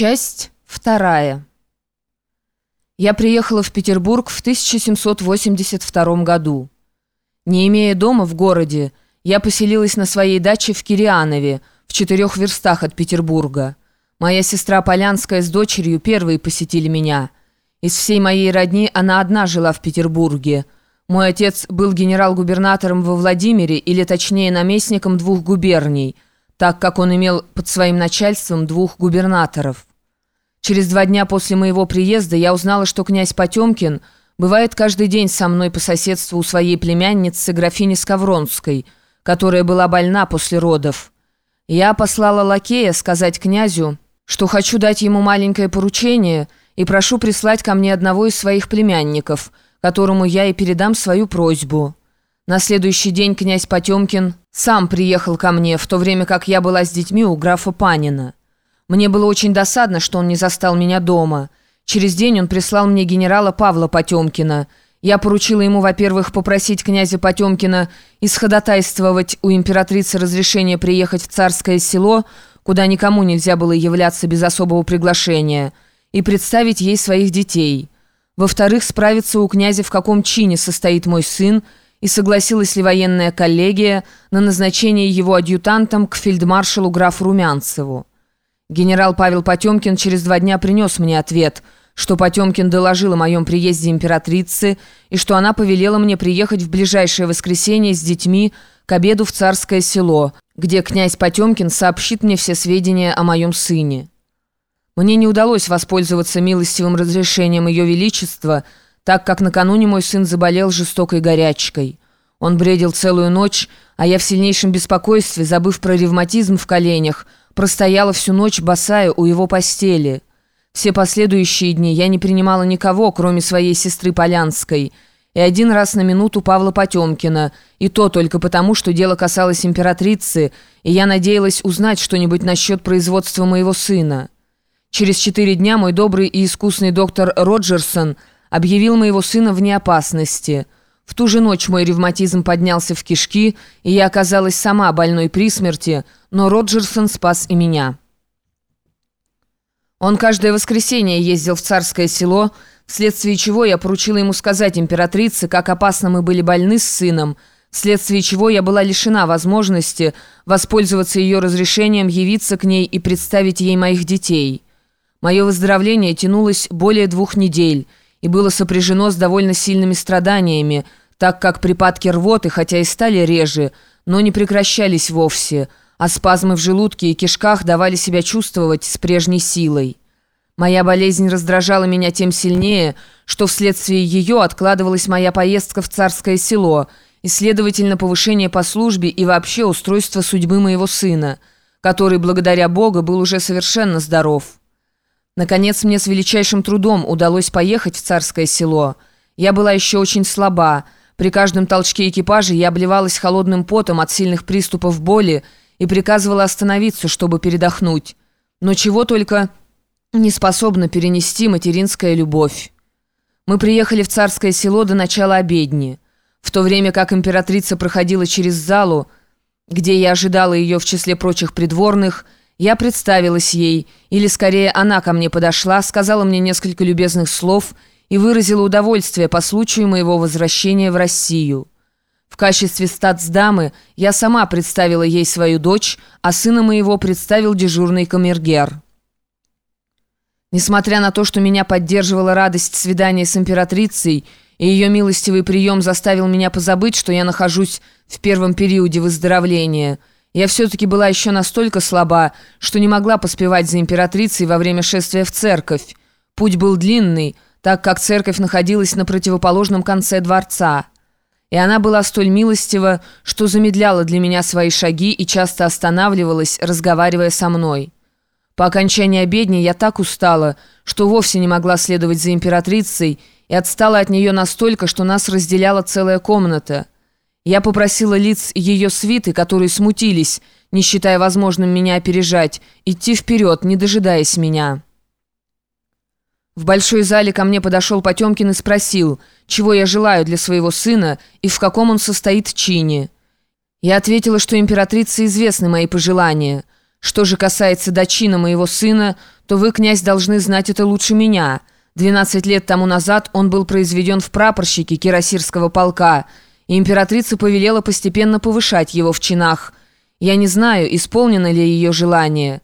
Часть вторая. Я приехала в Петербург в 1782 году. Не имея дома в городе, я поселилась на своей даче в Кирианове, в четырех верстах от Петербурга. Моя сестра Полянская с дочерью первые посетили меня. Из всей моей родни она одна жила в Петербурге. Мой отец был генерал-губернатором во Владимире, или точнее наместником двух губерний – так как он имел под своим начальством двух губернаторов. Через два дня после моего приезда я узнала, что князь Потемкин бывает каждый день со мной по соседству у своей племянницы графини Скавронской, которая была больна после родов. Я послала лакея сказать князю, что хочу дать ему маленькое поручение и прошу прислать ко мне одного из своих племянников, которому я и передам свою просьбу». На следующий день князь Потемкин сам приехал ко мне, в то время как я была с детьми у графа Панина. Мне было очень досадно, что он не застал меня дома. Через день он прислал мне генерала Павла Потемкина. Я поручила ему, во-первых, попросить князя Потемкина исходатайствовать у императрицы разрешение приехать в царское село, куда никому нельзя было являться без особого приглашения, и представить ей своих детей. Во-вторых, справиться у князя, в каком чине состоит мой сын, и согласилась ли военная коллегия на назначение его адъютантом к фельдмаршалу графу Румянцеву. Генерал Павел Потемкин через два дня принес мне ответ, что Потемкин доложил о моем приезде императрицы и что она повелела мне приехать в ближайшее воскресенье с детьми к обеду в Царское село, где князь Потемкин сообщит мне все сведения о моем сыне. Мне не удалось воспользоваться милостивым разрешением Ее Величества – так как накануне мой сын заболел жестокой горячкой. Он бредил целую ночь, а я в сильнейшем беспокойстве, забыв про ревматизм в коленях, простояла всю ночь босая у его постели. Все последующие дни я не принимала никого, кроме своей сестры Полянской, и один раз на минуту Павла Потемкина, и то только потому, что дело касалось императрицы, и я надеялась узнать что-нибудь насчет производства моего сына. Через четыре дня мой добрый и искусный доктор Роджерсон – объявил моего сына вне опасности. В ту же ночь мой ревматизм поднялся в кишки, и я оказалась сама больной при смерти, но Роджерсон спас и меня. Он каждое воскресенье ездил в царское село, вследствие чего я поручила ему сказать императрице, как опасно мы были больны с сыном, вследствие чего я была лишена возможности воспользоваться ее разрешением явиться к ней и представить ей моих детей. Мое выздоровление тянулось более двух недель – и было сопряжено с довольно сильными страданиями, так как припадки рвоты, хотя и стали реже, но не прекращались вовсе, а спазмы в желудке и кишках давали себя чувствовать с прежней силой. Моя болезнь раздражала меня тем сильнее, что вследствие ее откладывалась моя поездка в царское село и, следовательно, повышение по службе и вообще устройство судьбы моего сына, который, благодаря Богу, был уже совершенно здоров». Наконец, мне с величайшим трудом удалось поехать в царское село. Я была еще очень слаба. При каждом толчке экипажа я обливалась холодным потом от сильных приступов боли и приказывала остановиться, чтобы передохнуть. Но чего только не способна перенести материнская любовь. Мы приехали в царское село до начала обедни. В то время как императрица проходила через залу, где я ожидала ее в числе прочих придворных, я представилась ей, или скорее она ко мне подошла, сказала мне несколько любезных слов и выразила удовольствие по случаю моего возвращения в Россию. В качестве статсдамы я сама представила ей свою дочь, а сына моего представил дежурный камергер. Несмотря на то, что меня поддерживала радость свидания с императрицей, и ее милостивый прием заставил меня позабыть, что я нахожусь в первом периоде выздоровления – я все-таки была еще настолько слаба, что не могла поспевать за императрицей во время шествия в церковь. Путь был длинный, так как церковь находилась на противоположном конце дворца. И она была столь милостива, что замедляла для меня свои шаги и часто останавливалась, разговаривая со мной. По окончании обедни я так устала, что вовсе не могла следовать за императрицей и отстала от нее настолько, что нас разделяла целая комната – я попросила лиц ее свиты, которые смутились, не считая возможным меня опережать, идти вперед, не дожидаясь меня. В большой зале ко мне подошел Потемкин и спросил, чего я желаю для своего сына и в каком он состоит чине. Я ответила, что императрице известны мои пожелания. Что же касается до моего сына, то вы, князь, должны знать это лучше меня. 12 лет тому назад он был произведен в прапорщике Кирасирского полка, и императрица повелела постепенно повышать его в чинах. Я не знаю, исполнено ли ее желание».